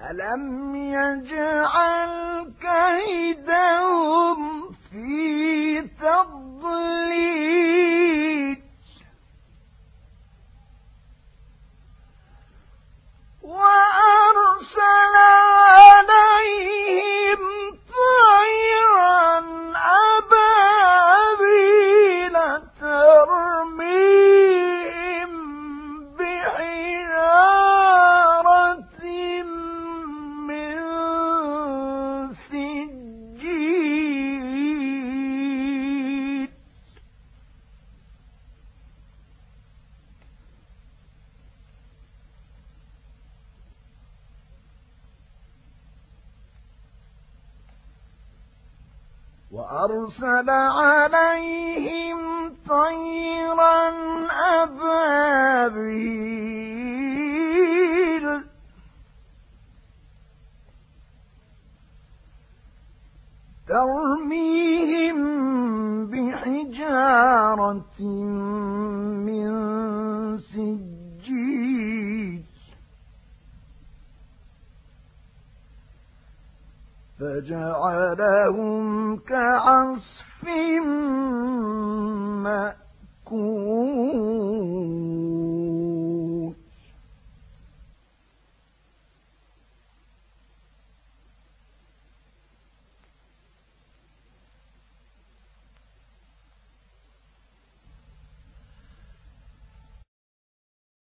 ألم يجعل كيدهم وأرسل عليهم طيرا أبابيل. ترميهم بحجارة فجعلهم كعصف مأكول.